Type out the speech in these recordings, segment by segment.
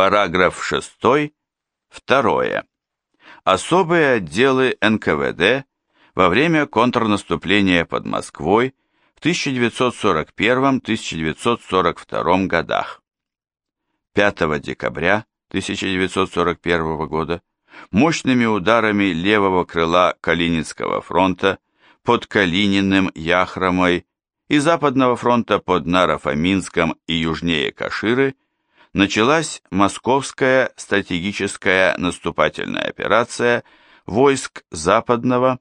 Параграф 6. Второе. Особые отделы НКВД во время контрнаступления под Москвой в 1941-1942 годах. 5 декабря 1941 года мощными ударами левого крыла Калининского фронта под Калининым, Яхромой и Западного фронта под Нарофоминском и южнее Каширы началась Московская стратегическая наступательная операция войск Западного,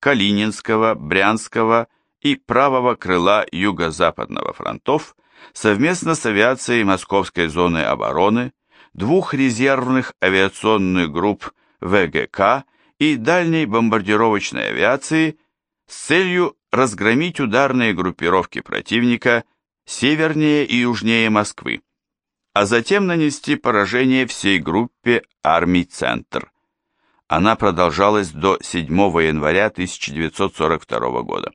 Калининского, Брянского и правого крыла Юго-Западного фронтов совместно с авиацией Московской зоны обороны, двух резервных авиационных групп ВГК и дальней бомбардировочной авиации с целью разгромить ударные группировки противника севернее и южнее Москвы, а затем нанести поражение всей группе армий «Центр». Она продолжалась до 7 января 1942 года.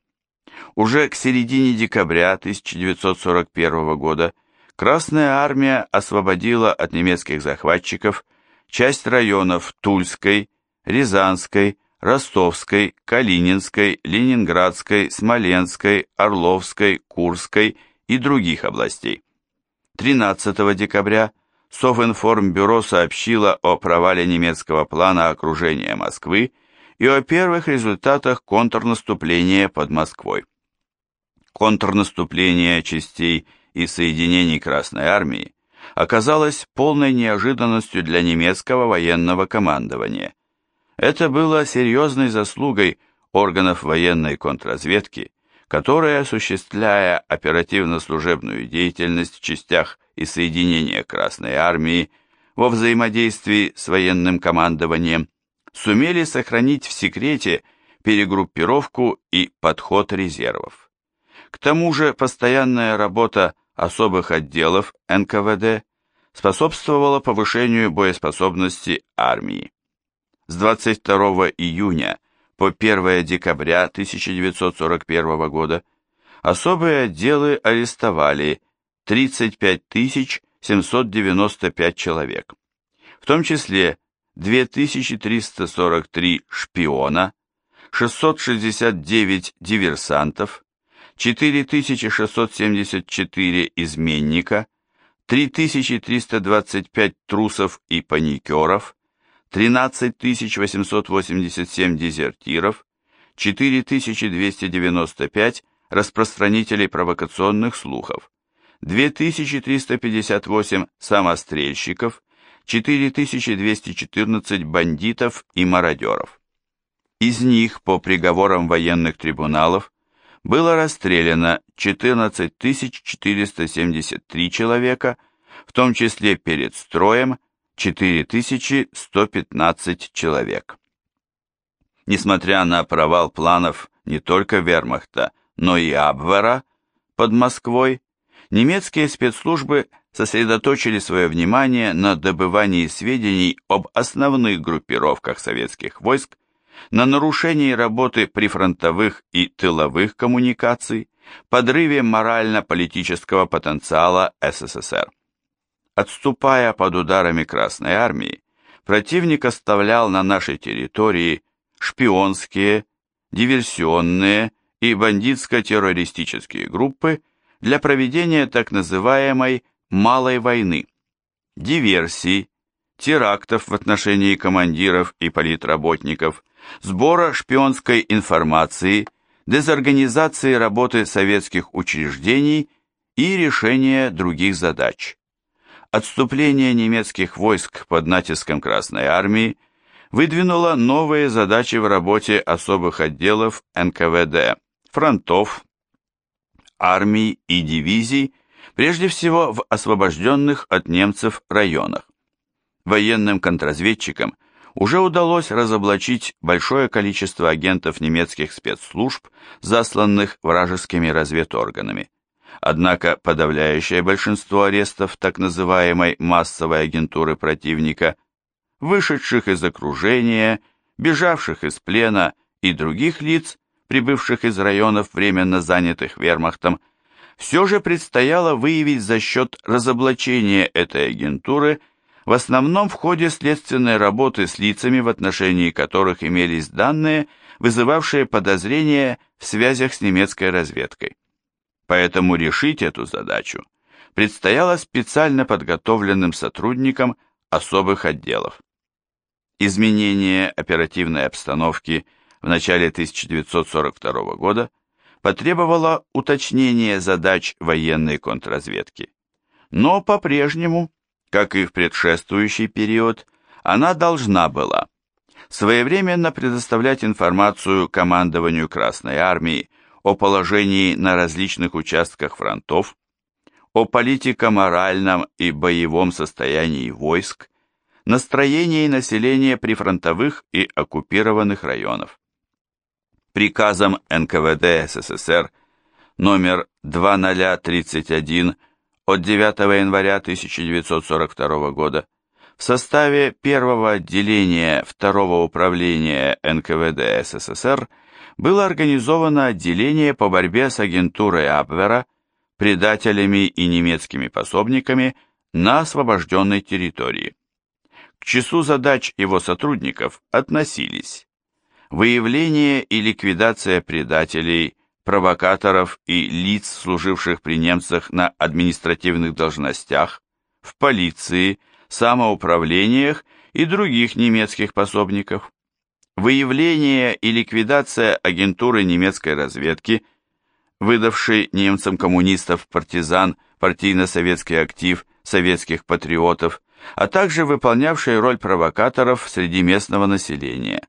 Уже к середине декабря 1941 года Красная армия освободила от немецких захватчиков часть районов Тульской, Рязанской, Ростовской, Калининской, Ленинградской, Смоленской, Орловской, Курской и других областей. 13 декабря Совинформбюро сообщило о провале немецкого плана окружения Москвы и о первых результатах контрнаступления под Москвой. Контрнаступление частей и соединений Красной Армии оказалось полной неожиданностью для немецкого военного командования – это было серьезной заслугой органов военной контрразведки, которые, осуществляя оперативно-служебную деятельность в частях и соединениях Красной Армии во взаимодействии с военным командованием, сумели сохранить в секрете перегруппировку и подход резервов. К тому же постоянная работа особых отделов НКВД способствовала повышению боеспособности армии. С 22 июня по 1 декабря 1941 года особые отделы арестовали 35 795 человек, в том числе 2343 шпиона, 669 диверсантов, 4674 изменника, 3325 трусов и паникеров, 13 887 дезертиров, 4295 распространителей провокационных слухов, 2358 самострельщиков, 4214 бандитов и мародеров. Из них по приговорам военных трибуналов было расстреляно 14 473 человека, в том числе перед строем 4115 человек. Несмотря на провал планов не только Вермахта, но и Абвера под Москвой, немецкие спецслужбы сосредоточили свое внимание на добывании сведений об основных группировках советских войск, на нарушении работы прифронтовых и тыловых коммуникаций, подрыве морально-политического потенциала СССР. Отступая под ударами Красной Армии, противник оставлял на нашей территории шпионские, диверсионные и бандитско-террористические группы для проведения так называемой «малой войны», диверсий, терактов в отношении командиров и политработников, сбора шпионской информации, дезорганизации работы советских учреждений и решения других задач. Отступление немецких войск под натиском Красной Армии выдвинуло новые задачи в работе особых отделов НКВД, фронтов, армий и дивизий, прежде всего в освобожденных от немцев районах. Военным контрразведчикам уже удалось разоблачить большое количество агентов немецких спецслужб, засланных вражескими разведорганами. Однако подавляющее большинство арестов так называемой массовой агентуры противника, вышедших из окружения, бежавших из плена и других лиц, прибывших из районов, временно занятых вермахтом, все же предстояло выявить за счет разоблачения этой агентуры в основном в ходе следственной работы с лицами, в отношении которых имелись данные, вызывавшие подозрения в связях с немецкой разведкой. Поэтому решить эту задачу предстояло специально подготовленным сотрудникам особых отделов. Изменение оперативной обстановки в начале 1942 года потребовало уточнения задач военной контрразведки. Но по-прежнему, как и в предшествующий период, она должна была своевременно предоставлять информацию командованию Красной Армии о положении на различных участках фронтов, о политико-моральном и боевом состоянии войск, настроении населения прифронтовых и оккупированных районов. Приказом НКВД СССР номер 2031 от 9 января 1942 года в составе первого отделения второго управления НКВД СССР было организовано отделение по борьбе с агентурой Абвера, предателями и немецкими пособниками на освобожденной территории. К числу задач его сотрудников относились выявление и ликвидация предателей, провокаторов и лиц, служивших при немцах на административных должностях, в полиции, самоуправлениях и других немецких пособников, выявление и ликвидация агентуры немецкой разведки, выдавшей немцам коммунистов-партизан, партийно-советский актив, советских патриотов, а также выполнявшей роль провокаторов среди местного населения.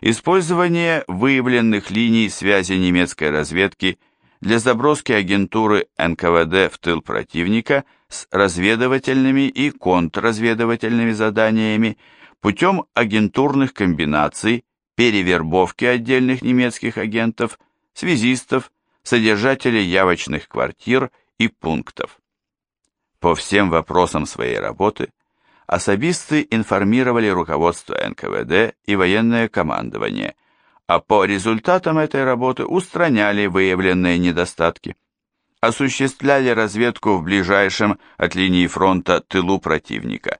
Использование выявленных линий связи немецкой разведки для заброски агентуры НКВД в тыл противника с разведывательными и контрразведывательными заданиями путем агентурных комбинаций, перевербовки отдельных немецких агентов, связистов, содержателей явочных квартир и пунктов. По всем вопросам своей работы особисты информировали руководство НКВД и военное командование, а по результатам этой работы устраняли выявленные недостатки, осуществляли разведку в ближайшем от линии фронта тылу противника,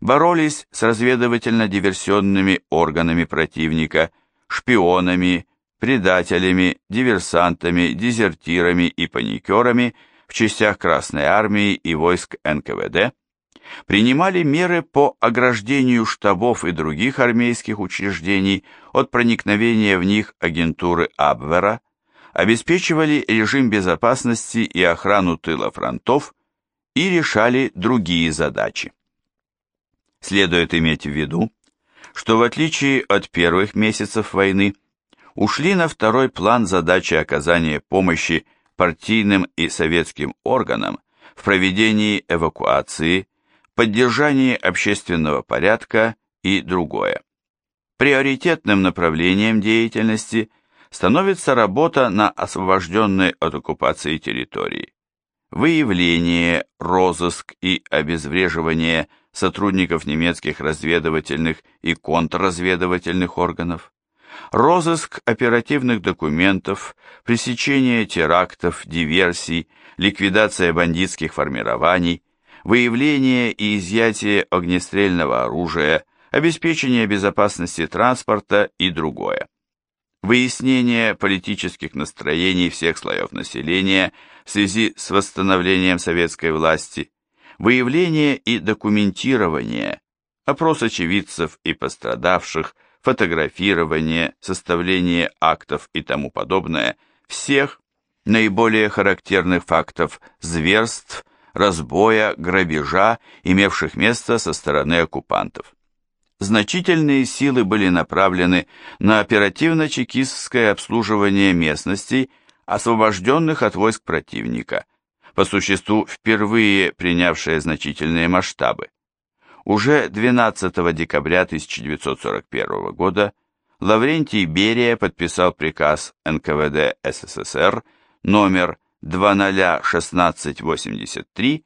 боролись с разведывательно-диверсионными органами противника, шпионами, предателями, диверсантами, дезертирами и паникерами в частях Красной Армии и войск НКВД, принимали меры по ограждению штабов и других армейских учреждений от проникновения в них агентуры Абвера, обеспечивали режим безопасности и охрану тыла фронтов и решали другие задачи. Следует иметь в виду, что в отличие от первых месяцев войны, ушли на второй план задачи оказания помощи партийным и советским органам в проведении эвакуации, поддержании общественного порядка и другое. Приоритетным направлением деятельности становится работа на освобожденной от оккупации территории. Выявление, розыск и обезвреживание сотрудников немецких разведывательных и контрразведывательных органов, розыск оперативных документов, пресечение терактов, диверсий, ликвидация бандитских формирований, выявление и изъятие огнестрельного оружия, обеспечение безопасности транспорта и другое. Выяснение политических настроений всех слоев населения в связи с восстановлением советской власти, выявление и документирование, опрос очевидцев и пострадавших, фотографирование, составление актов и тому подобное всех наиболее характерных фактов зверств, разбоя, грабежа, имевших место со стороны оккупантов. Значительные силы были направлены на оперативно-чекистское обслуживание местностей, освобожденных от войск противника, по существу впервые принявшие значительные масштабы. Уже 12 декабря 1941 года Лаврентий Берия подписал приказ НКВД СССР номер 001683,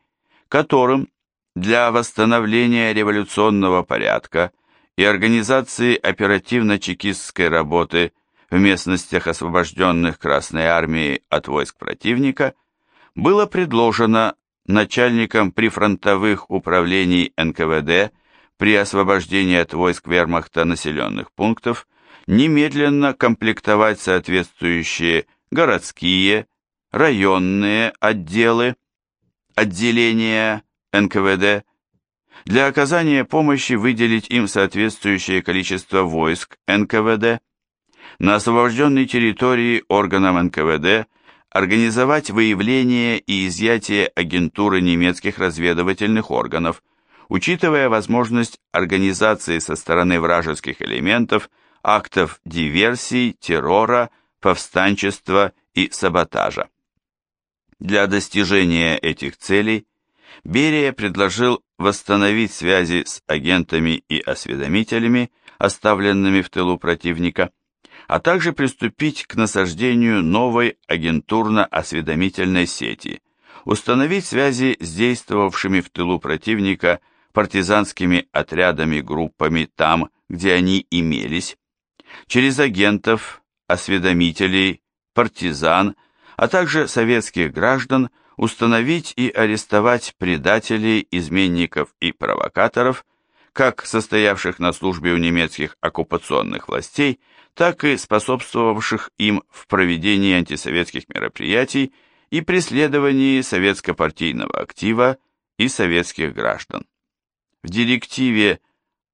которым для восстановления революционного порядка и организации оперативно-чекистской работы в местностях, освобожденных Красной Армией от войск противника, было предложено начальникам прифронтовых управлений НКВД при освобождении от войск вермахта населенных пунктов немедленно комплектовать соответствующие городские, районные отделы, отделения НКВД, для оказания помощи выделить им соответствующее количество войск НКВД, на освобожденной территории органам НКВД организовать выявление и изъятие агентуры немецких разведывательных органов, учитывая возможность организации со стороны вражеских элементов актов диверсий, террора, повстанчества и саботажа. Для достижения этих целей Берия предложил восстановить связи с агентами и осведомителями, оставленными в тылу противника, а также приступить к насаждению новой агентурно-осведомительной сети, установить связи с действовавшими в тылу противника партизанскими отрядами-группами там, где они имелись, через агентов, осведомителей, партизан, а также советских граждан установить и арестовать предателей, изменников и провокаторов, как состоявших на службе у немецких оккупационных властей, так и способствовавших им в проведении антисоветских мероприятий и преследовании советско-партийного актива и советских граждан. В директиве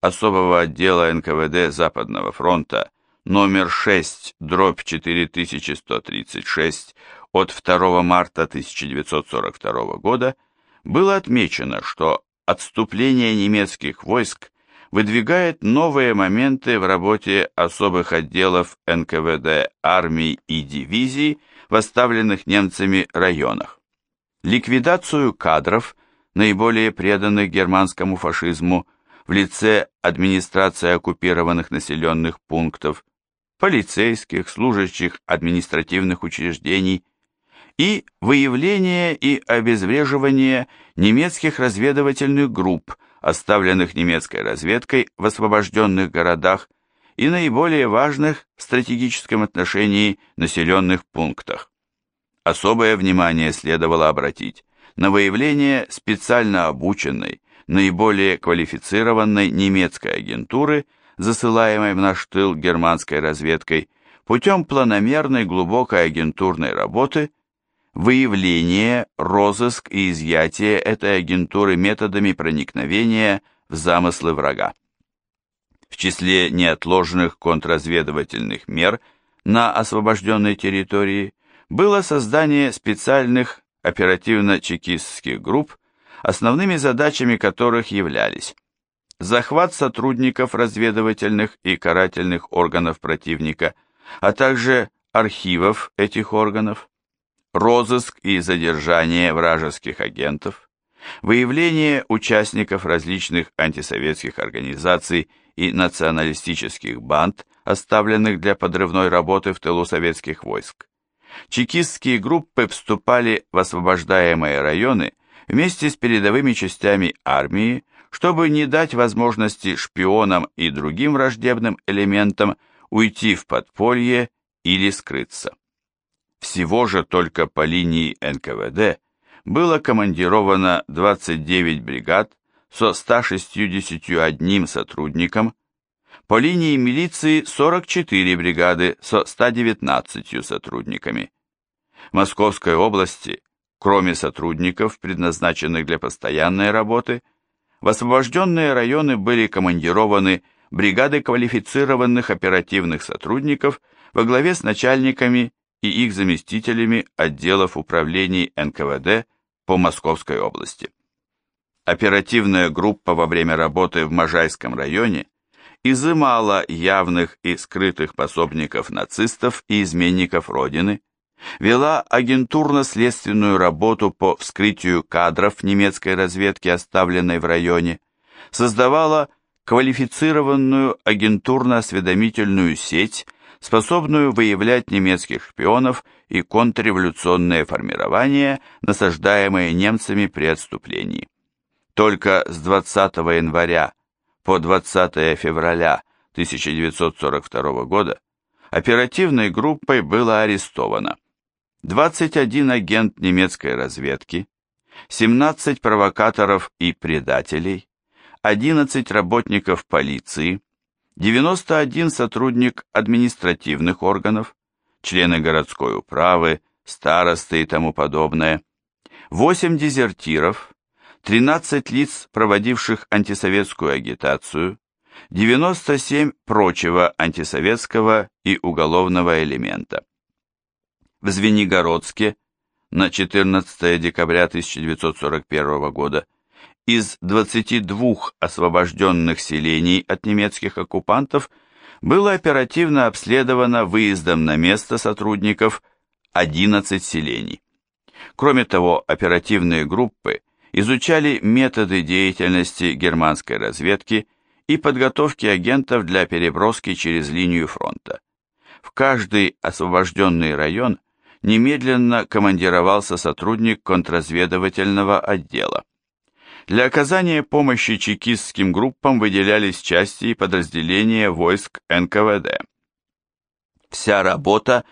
особого отдела НКВД Западного фронта номер 6, дробь 4136 от 2 марта 1942 года было отмечено, что отступление немецких войск выдвигает новые моменты в работе особых отделов НКВД армий и дивизий в оставленных немцами районах. Ликвидацию кадров, наиболее преданных германскому фашизму, в лице администрации оккупированных населенных пунктов, полицейских, служащих административных учреждений и выявление и обезвреживание немецких разведывательных групп, оставленных немецкой разведкой в освобожденных городах и наиболее важных в стратегическом отношении населенных пунктах. Особое внимание следовало обратить на выявление специально обученной, наиболее квалифицированной немецкой агентуры – засылаемой в наш тыл германской разведкой, путем планомерной глубокой агентурной работы, выявление, розыск и изъятие этой агентуры методами проникновения в замыслы врага. В числе неотложных контрразведывательных мер на освобожденной территории было создание специальных оперативно-чекистских групп, основными задачами которых являлись захват сотрудников разведывательных и карательных органов противника, а также архивов этих органов, розыск и задержание вражеских агентов, выявление участников различных антисоветских организаций и националистических банд, оставленных для подрывной работы в тылу советских войск. Чекистские группы вступали в освобождаемые районы вместе с передовыми частями армии, чтобы не дать возможности шпионам и другим враждебным элементам уйти в подполье или скрыться. Всего же только по линии НКВД было командировано 29 бригад со 161 сотрудником, по линии милиции 44 бригады со 119 сотрудниками. В Московской области, кроме сотрудников, предназначенных для постоянной работы, в освобожденные районы были командированы бригады квалифицированных оперативных сотрудников во главе с начальниками и их заместителями отделов управлений НКВД по Московской области. Оперативная группа во время работы в Можайском районе изымала явных и скрытых пособников нацистов и изменников Родины, вела агентурно-следственную работу по вскрытию кадров немецкой разведки, оставленной в районе, создавала квалифицированную агентурно-осведомительную сеть, способную выявлять немецких шпионов и контрреволюционные формирования, насаждаемые немцами при отступлении. Только с 20 января по 20 февраля 1942 года оперативной группой было арестовано 21 агент немецкой разведки, 17 провокаторов и предателей, 11 работников полиции, 91 сотрудник административных органов, члены городской управы, старосты и тому подобное, 8 дезертиров, 13 лиц, проводивших антисоветскую агитацию, 97 прочего антисоветского и уголовного элемента. В Звенигородске на 14 декабря 1941 года из 22 освобожденных селений от немецких оккупантов было оперативно обследовано выездом на место сотрудников 11 селений. Кроме того, оперативные группы изучали методы деятельности германской разведки и подготовки агентов для переброски через линию фронта. В каждый освобожденный район немедленно командировался сотрудник контрразведывательного отдела. Для оказания помощи чекистским группам выделялись части и подразделения войск НКВД. Вся работа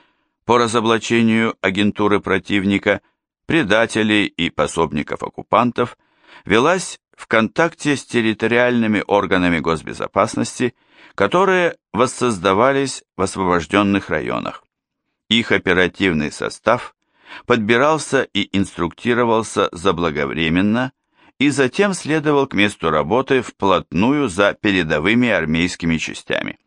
по разоблачению агентуры противника, предателей и пособников оккупантов велась в контакте с территориальными органами госбезопасности, которые воссоздавались в освобожденных районах. Их оперативный состав подбирался и инструктировался заблаговременно и затем следовал к месту работы вплотную за передовыми армейскими частями.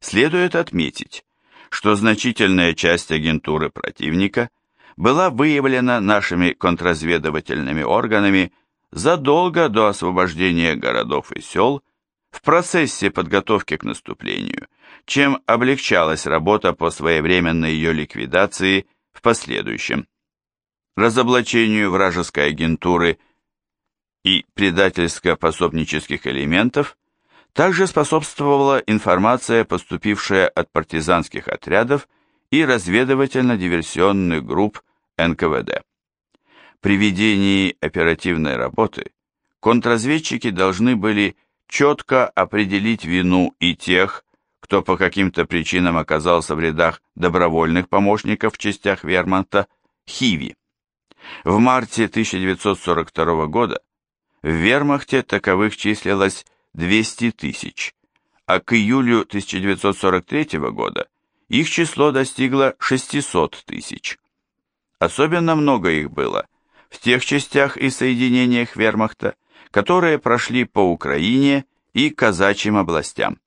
Следует отметить, что значительная часть агентуры противника была выявлена нашими контрразведывательными органами задолго до освобождения городов и сел в процессе подготовки к наступлению, чем облегчалась работа по своевременной ее ликвидации в последующем. Разоблачению вражеской агентуры и предательско-пособнических элементов также способствовала информация, поступившая от партизанских отрядов и разведывательно-диверсионных групп НКВД. При ведении оперативной работы контрразведчики должны были четко определить вину и тех, кто по каким-то причинам оказался в рядах добровольных помощников в частях Вермонта, Хиви. В марте 1942 года в Вермахте таковых числилось 200 тысяч, а к июлю 1943 года их число достигло 600 тысяч. Особенно много их было в тех частях и соединениях вермахта, которые прошли по Украине и казачьим областям.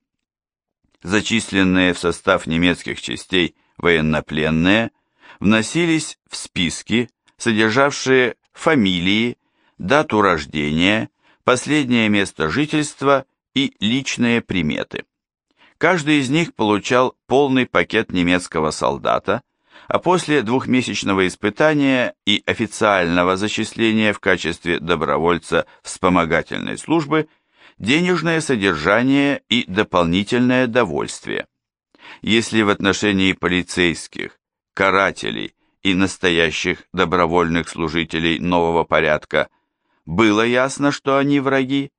Зачисленные в состав немецких частей военнопленные вносились в списки, содержавшие фамилии, дату рождения, последнее место жительства и личные приметы. Каждый из них получал полный пакет немецкого солдата, а после двухмесячного испытания и официального зачисления в качестве добровольца вспомогательной службы денежное содержание и дополнительное довольствие. Если в отношении полицейских, карателей и настоящих добровольных служителей нового порядка было ясно, что они враги,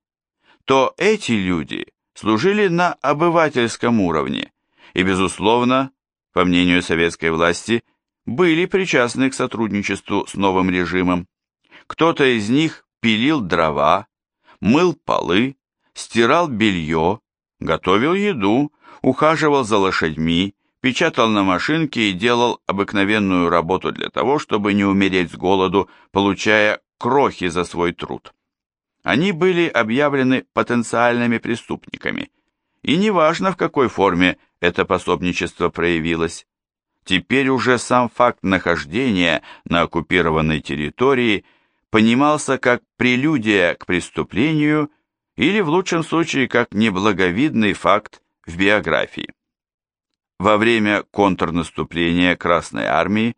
то эти люди служили на обывательском уровне и, безусловно, по мнению советской власти, были причастны к сотрудничеству с новым режимом. Кто-то из них пилил дрова, мыл полы, стирал белье, готовил еду, ухаживал за лошадьми, печатал на машинке и делал обыкновенную работу для того, чтобы не умереть с голоду, получая крохи за свой труд. Они были объявлены потенциальными преступниками, и неважно, в какой форме это пособничество проявилось. Теперь уже сам факт нахождения на оккупированной территории понимался как прелюдия к преступлению или, в лучшем случае, как неблаговидный факт в биографии. Во время контрнаступления Красной Армии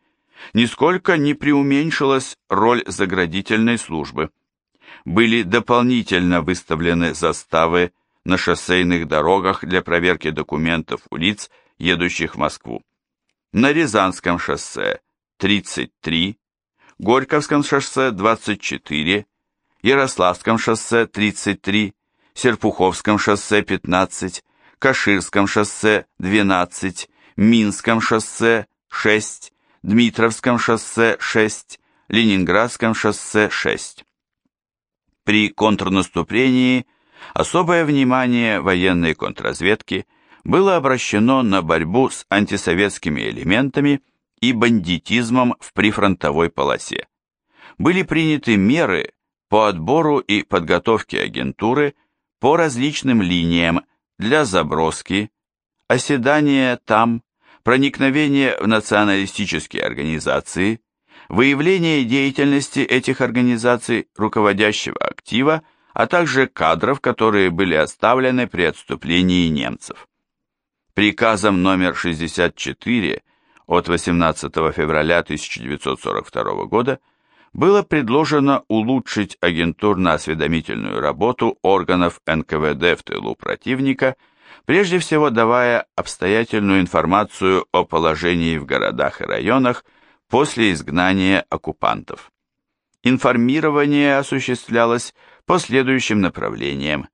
нисколько не преуменьшилась роль заградительной службы. Были дополнительно выставлены заставы на шоссейных дорогах для проверки документов у лиц, едущих в Москву. На Рязанском шоссе 33, Горьковском шоссе 24, Ярославском шоссе 33, Серпуховском шоссе 15, Каширском шоссе 12, Минском шоссе 6, Дмитровском шоссе 6, Ленинградском шоссе 6. При контрнаступлении особое внимание военной контрразведки было обращено на борьбу с антисоветскими элементами и бандитизмом в прифронтовой полосе. Были приняты меры по отбору и подготовке агентуры по различным линиям для заброски, оседания там, проникновения в националистические организации, выявление деятельности этих организаций руководящего актива, а также кадров, которые были оставлены при отступлении немцев. Приказом номер 64 от 18 февраля 1942 года было предложено улучшить агентурно-осведомительную работу органов НКВД в тылу противника, прежде всего давая обстоятельную информацию о положении в городах и районах после изгнания оккупантов. Информирование осуществлялось по следующим направлениям.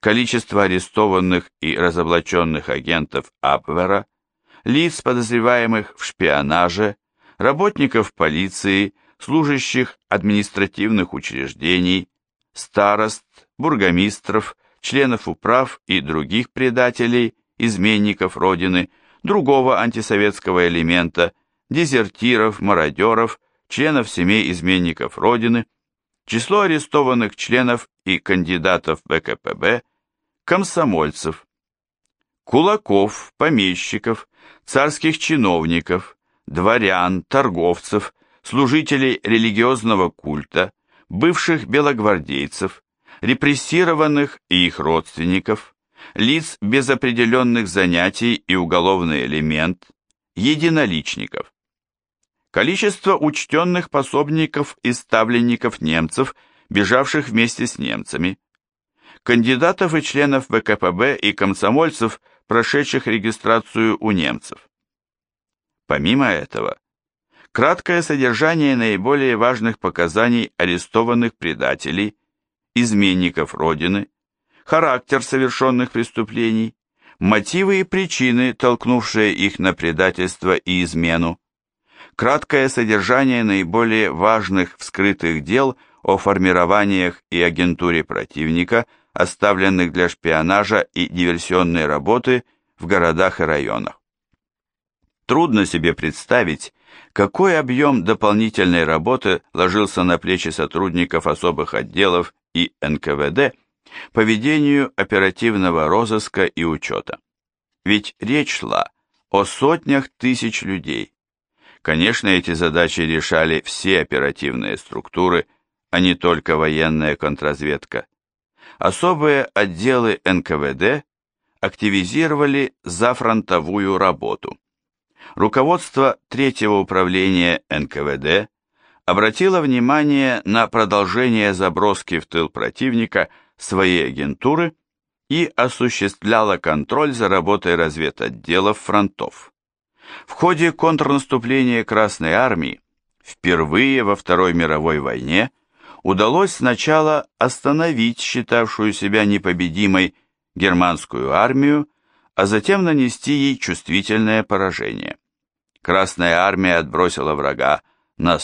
Количество арестованных и разоблаченных агентов Абвера, лиц, подозреваемых в шпионаже, работников полиции, служащих административных учреждений, старост, бургомистров, членов управ и других предателей, изменников Родины, другого антисоветского элемента, дезертиров, мародеров, членов семей изменников Родины, число арестованных членов и кандидатов ВКПБ, комсомольцев, кулаков, помещиков, царских чиновников, дворян, торговцев, служителей религиозного культа, бывших белогвардейцев, репрессированных и их родственников, лиц без определенных занятий и уголовный элемент, единоличников. Количество учтенных пособников и ставленников немцев, бежавших вместе с немцами. Кандидатов и членов ВКПБ и комсомольцев, прошедших регистрацию у немцев. Помимо этого, краткое содержание наиболее важных показаний арестованных предателей, изменников Родины, характер совершенных преступлений, мотивы и причины, толкнувшие их на предательство и измену, краткое содержание наиболее важных вскрытых дел о формированиях и агентуре противника, оставленных для шпионажа и диверсионной работы в городах и районах. Трудно себе представить, какой объем дополнительной работы ложился на плечи сотрудников особых отделов и НКВД по ведению оперативного розыска и учета. Ведь речь шла о сотнях тысяч людей. Конечно, эти задачи решали все оперативные структуры, а не только военная контрразведка. Особые отделы НКВД активизировали зафронтовую работу. Руководство третьего управления НКВД обратило внимание на продолжение заброски в тыл противника своей агентуры и осуществляло контроль за работой разведотделов фронтов. В ходе контрнаступления Красной Армии впервые во Второй мировой войне удалось сначала остановить считавшую себя непобедимой германскую армию, а затем нанести ей чувствительное поражение. Красная армия отбросила врага на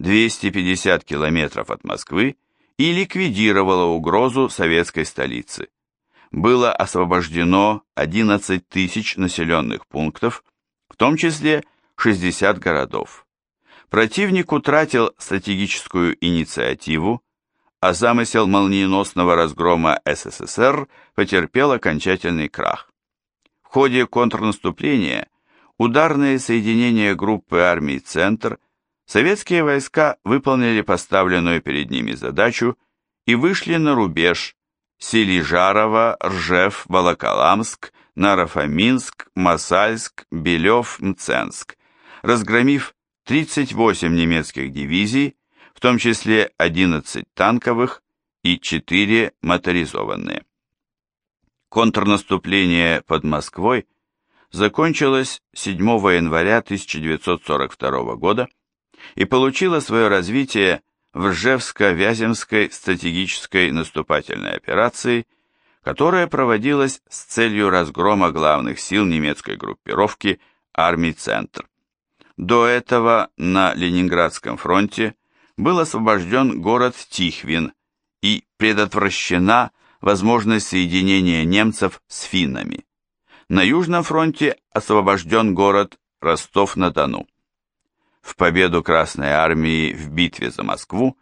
100-250 километров от Москвы и ликвидировала угрозу советской столицы. Было освобождено 11 тысяч населенных пунктов, в том числе 60 городов. Противник утратил стратегическую инициативу, а замысел молниеносного разгрома СССР потерпел окончательный крах. В ходе контрнаступления ударные соединения группы армий «Центр» советские войска выполнили поставленную перед ними задачу и вышли на рубеж Селижарова, Ржев, Волоколамск, Нарафаминск, Масальск, Белев, Мценск, разгромив 38 немецких дивизий, в том числе 11 танковых и 4 моторизованные. Контрнаступление под Москвой закончилось 7 января 1942 года и получило свое развитие в Ржевско-Вяземской стратегической наступательной операции, которая проводилась с целью разгрома главных сил немецкой группировки армий «Центр». До этого на Ленинградском фронте был освобожден город Тихвин и предотвращена возможность соединения немцев с финнами. На Южном фронте освобожден город Ростов-на-Дону. В победу Красной Армии в битве за Москву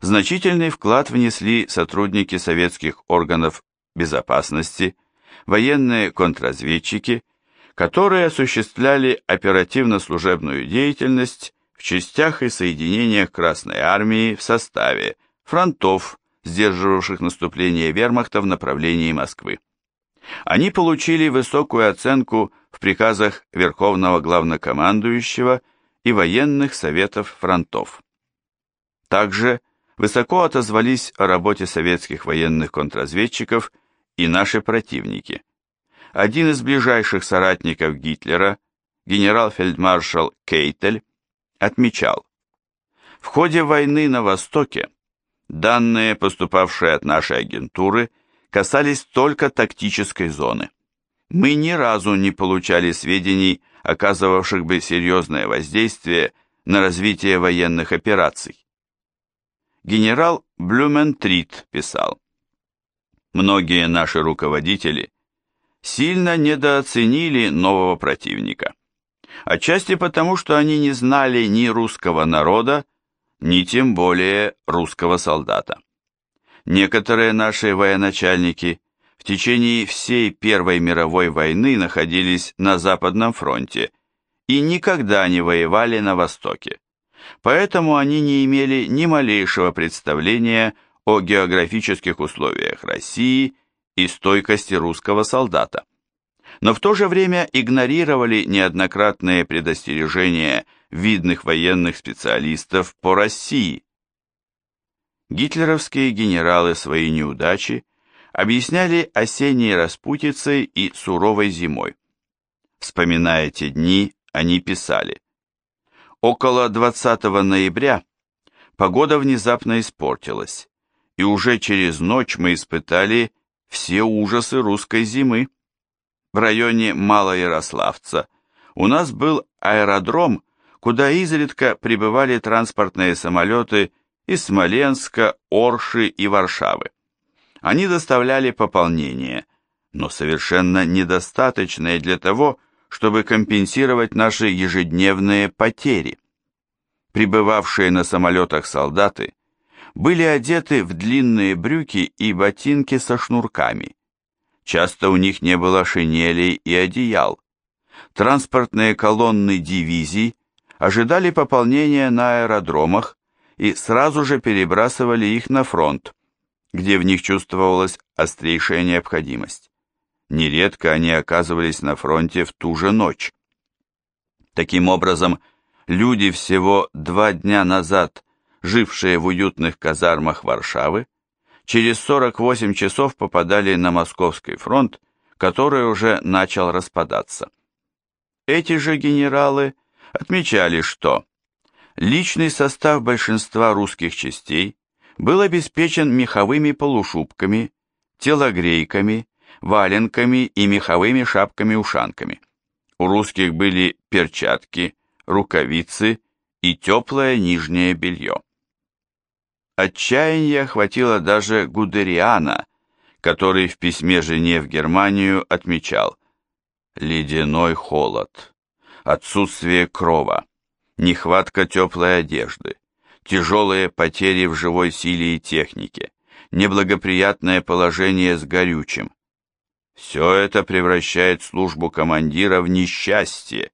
значительный вклад внесли сотрудники советских органов безопасности, военные контрразведчики, которые осуществляли оперативно-служебную деятельность в частях и соединениях Красной Армии в составе фронтов, сдерживавших наступление вермахта в направлении Москвы. Они получили высокую оценку в приказах Верховного Главнокомандующего и военных советов фронтов. Также высоко отозвались о работе советских военных контрразведчиков и наши противники. Один из ближайших соратников Гитлера, генерал-фельдмаршал Кейтель, отмечал, в ходе войны на Востоке данные, поступавшие от нашей агентуры, касались только тактической зоны. Мы ни разу не получали сведений, оказывавших бы серьезное воздействие на развитие военных операций. Генерал Блюментрит писал, «Многие наши руководители сильно недооценили нового противника, отчасти потому, что они не знали ни русского народа, ни тем более русского солдата. Некоторые наши военачальники в течение всей Первой мировой войны находились на Западном фронте и никогда не воевали на Востоке поэтому они не имели ни малейшего представления о географических условиях России и стойкости русского солдата. Но в то же время игнорировали неоднократные предостережения видных военных специалистов по России. Гитлеровские генералы свои неудачи объясняли осенней распутицей и суровой зимой. Вспоминая те дни, они писали – Около 20 ноября погода внезапно испортилась, и уже через ночь мы испытали все ужасы русской зимы. В районе Малоярославца у нас был аэродром, куда изредка прибывали транспортные самолеты из Смоленска, Орши и Варшавы. Они доставляли пополнение, но совершенно недостаточное для того, чтобы компенсировать наши ежедневные потери. Прибывавшие на самолетах солдаты были одеты в длинные брюки и ботинки со шнурками. Часто у них не было шинелей и одеял. Транспортные колонны дивизий ожидали пополнения на аэродромах и сразу же перебрасывали их на фронт, где в них чувствовалась острейшая необходимость. Нередко они оказывались на фронте в ту же ночь. Таким образом, люди всего два дня назад, жившие в уютных казармах Варшавы, через 48 часов попадали на Московский фронт, который уже начал распадаться. Эти же генералы отмечали, что личный состав большинства русских частей был обеспечен меховыми полушубками, телогрейками, валенками и меховыми шапками-ушанками. У русских были перчатки, рукавицы и теплое нижнее белье. Отчаяние охватило даже Гудериана, который в письме жене в Германию отмечал «Ледяной холод, отсутствие крова, нехватка теплой одежды, тяжелые потери в живой силе и технике, неблагоприятное положение с горючим, все это превращает службу командира в несчастье,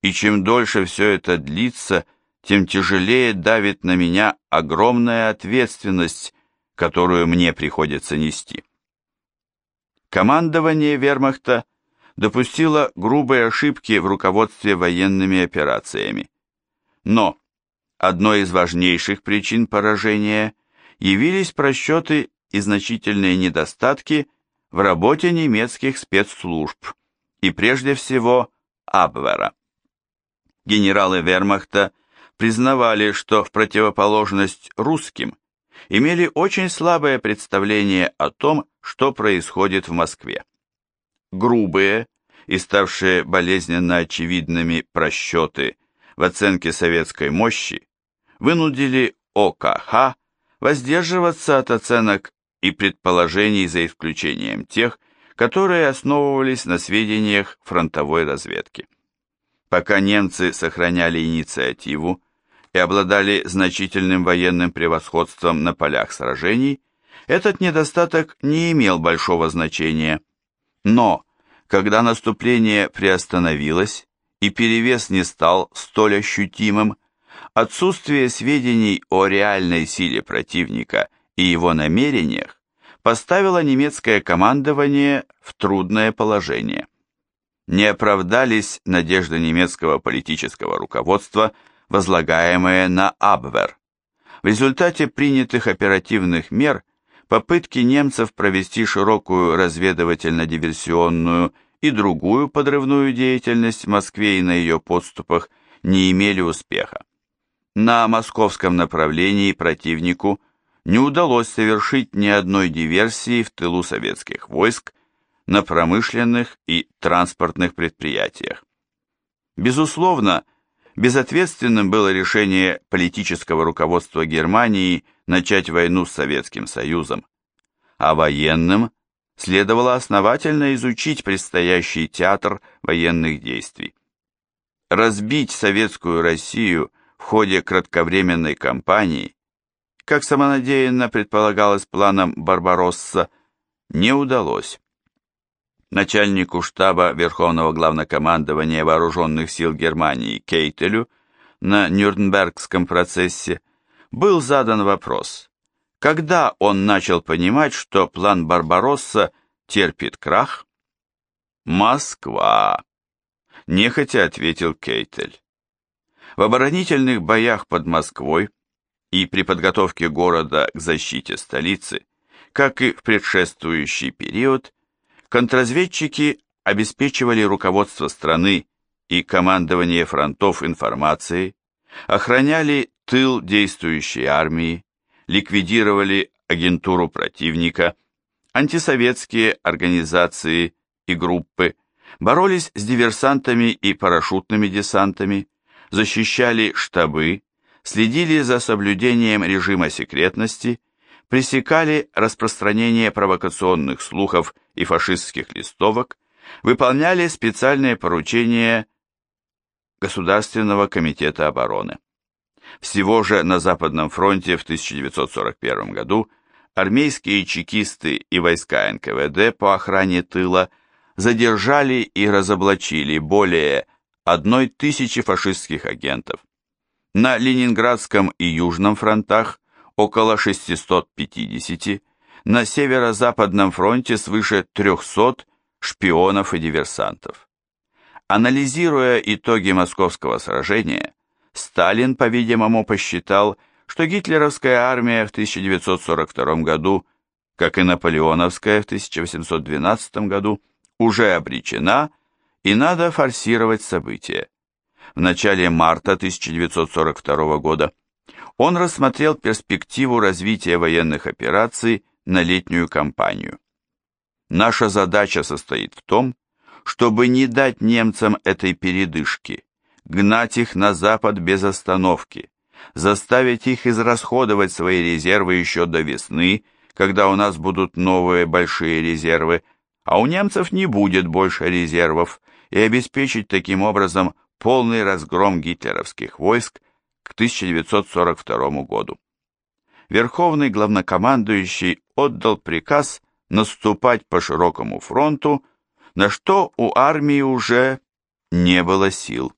и чем дольше все это длится, тем тяжелее давит на меня огромная ответственность, которую мне приходится нести. Командование вермахта допустило грубые ошибки в руководстве военными операциями. Но одной из важнейших причин поражения явились просчеты и значительные недостатки в работе немецких спецслужб и прежде всего Абвера. Генералы вермахта признавали, что в противоположность русским имели очень слабое представление о том, что происходит в Москве. Грубые и ставшие болезненно очевидными просчеты в оценке советской мощи вынудили ОКХ воздерживаться от оценок и предположений за исключением тех, которые основывались на сведениях фронтовой разведки. Пока немцы сохраняли инициативу и обладали значительным военным превосходством на полях сражений, этот недостаток не имел большого значения. Но, когда наступление приостановилось и перевес не стал столь ощутимым, отсутствие сведений о реальной силе противника и его намерениях поставило немецкое командование в трудное положение. Не оправдались надежды немецкого политического руководства, возлагаемые на Абвер. В результате принятых оперативных мер попытки немцев провести широкую разведывательно-диверсионную и другую подрывную деятельность в Москве и на ее подступах не имели успеха. На московском направлении противнику не удалось совершить ни одной диверсии в тылу советских войск на промышленных и транспортных предприятиях. Безусловно, безответственным было решение политического руководства Германии начать войну с Советским Союзом, а военным следовало основательно изучить предстоящий театр военных действий. Разбить советскую Россию в ходе кратковременной кампании, как самонадеянно предполагалось планом Барбаросса, не удалось. Начальнику штаба Верховного Главнокомандования Вооруженных сил Германии Кейтелю на Нюрнбергском процессе был задан вопрос, когда он начал понимать, что план Барбаросса терпит крах? «Москва», – нехотя ответил Кейтель. В оборонительных боях под Москвой и при подготовке города к защите столицы, как и в предшествующий период, контрразведчики обеспечивали руководство страны и командование фронтов информацией, охраняли тыл действующей армии, ликвидировали агентуру противника, антисоветские организации и группы, боролись с диверсантами и парашютными десантами, защищали штабы, следили за соблюдением режима секретности, пресекали распространение провокационных слухов и фашистских листовок, выполняли специальные поручения Государственного комитета обороны. Всего же на Западном фронте в 1941 году армейские чекисты и войска НКВД по охране тыла задержали и разоблачили более одной тысячи фашистских агентов. На Ленинградском и Южном фронтах около 650, на Северо-Западном фронте свыше 300 шпионов и диверсантов. Анализируя итоги московского сражения, Сталин, по-видимому, посчитал, что гитлеровская армия в 1942 году, как и наполеоновская в 1812 году, уже обречена и надо форсировать события. В начале марта 1942 года он рассмотрел перспективу развития военных операций на летнюю кампанию. Наша задача состоит в том, чтобы не дать немцам этой передышки, гнать их на запад без остановки, заставить их израсходовать свои резервы еще до весны, когда у нас будут новые большие резервы, а у немцев не будет больше резервов, и обеспечить таким образом полный разгром гитлеровских войск к 1942 году. Верховный главнокомандующий отдал приказ наступать по широкому фронту, на что у армии уже не было сил.